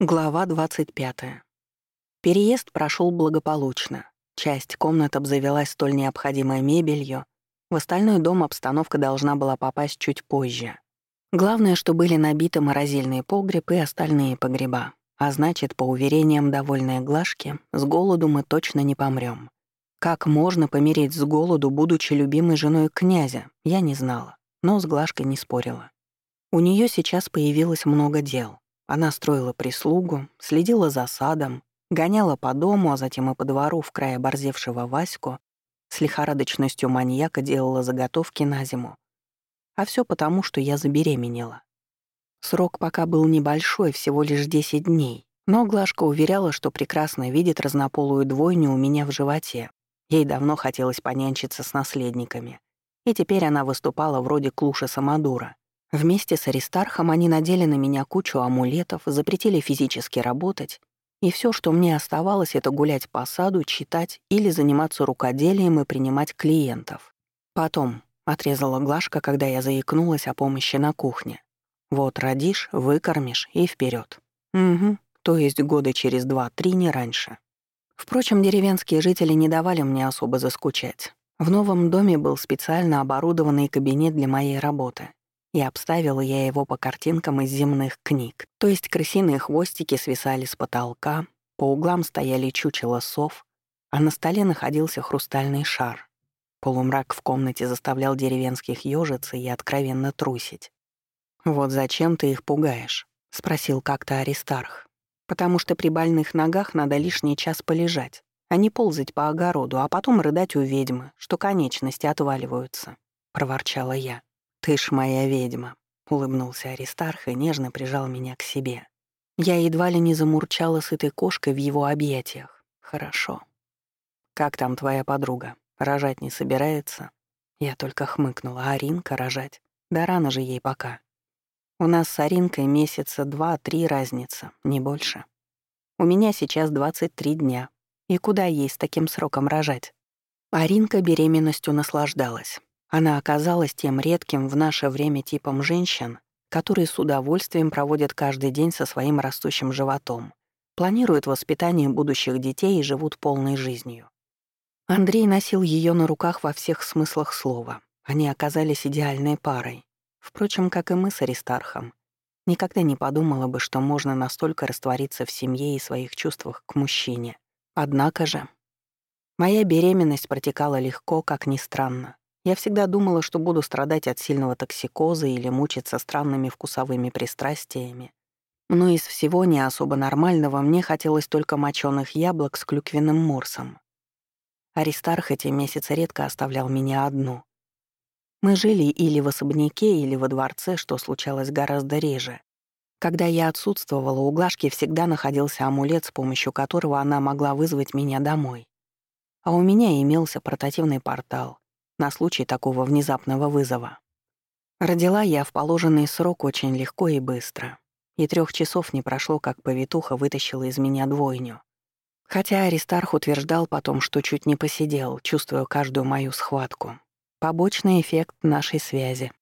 Глава 25. Переезд прошел благополучно. Часть комнат обзавелась столь необходимой мебелью, в остальной дом обстановка должна была попасть чуть позже. Главное, что были набиты морозильный погреб и остальные погреба. А значит, по уверениям довольной Глашки, с голоду мы точно не помрем. Как можно помереть с голоду, будучи любимой женой князя, я не знала, но с Глашкой не спорила. У нее сейчас появилось много дел. Она строила прислугу, следила за садом, гоняла по дому, а затем и по двору в крае оборзевшего Ваську, с лихорадочностью маньяка делала заготовки на зиму. А все потому, что я забеременела. Срок пока был небольшой, всего лишь 10 дней, но Глашка уверяла, что прекрасно видит разнополую двойню у меня в животе. Ей давно хотелось понянчиться с наследниками. И теперь она выступала вроде клуша Самодура. Вместе с Аристархом они надели на меня кучу амулетов, запретили физически работать, и все, что мне оставалось, это гулять по саду, читать или заниматься рукоделием и принимать клиентов. Потом отрезала Глашка, когда я заикнулась о помощи на кухне. Вот родишь, выкормишь и вперед. Угу, то есть года через два-три, не раньше. Впрочем, деревенские жители не давали мне особо заскучать. В новом доме был специально оборудованный кабинет для моей работы и обставила я его по картинкам из земных книг. То есть крысиные хвостики свисали с потолка, по углам стояли чучела сов, а на столе находился хрустальный шар. Полумрак в комнате заставлял деревенских ёжиться и откровенно трусить. «Вот зачем ты их пугаешь?» — спросил как-то Аристарх. «Потому что при больных ногах надо лишний час полежать, а не ползать по огороду, а потом рыдать у ведьмы, что конечности отваливаются», — проворчала я. «Ты ж моя ведьма», — улыбнулся Аристарх и нежно прижал меня к себе. Я едва ли не замурчала с этой кошкой в его объятиях. Хорошо. «Как там твоя подруга? Рожать не собирается?» Я только хмыкнула. «А Аринка рожать? Да рано же ей пока. У нас с Аринкой месяца два-три разница, не больше. У меня сейчас 23 дня. И куда ей с таким сроком рожать?» Аринка беременностью наслаждалась. Она оказалась тем редким в наше время типом женщин, которые с удовольствием проводят каждый день со своим растущим животом, планируют воспитание будущих детей и живут полной жизнью. Андрей носил ее на руках во всех смыслах слова. Они оказались идеальной парой. Впрочем, как и мы с Аристархом. Никогда не подумала бы, что можно настолько раствориться в семье и своих чувствах к мужчине. Однако же... Моя беременность протекала легко, как ни странно. Я всегда думала, что буду страдать от сильного токсикоза или мучиться странными вкусовыми пристрастиями. Но из всего не особо нормального мне хотелось только моченых яблок с клюквенным морсом. Аристарх эти месяцы редко оставлял меня одну. Мы жили или в особняке, или во дворце, что случалось гораздо реже. Когда я отсутствовала, у Глашки всегда находился амулет, с помощью которого она могла вызвать меня домой. А у меня имелся портативный портал, на случай такого внезапного вызова. Родила я в положенный срок очень легко и быстро. И трех часов не прошло, как повитуха вытащила из меня двойню. Хотя Аристарх утверждал потом, что чуть не посидел, чувствуя каждую мою схватку. Побочный эффект нашей связи.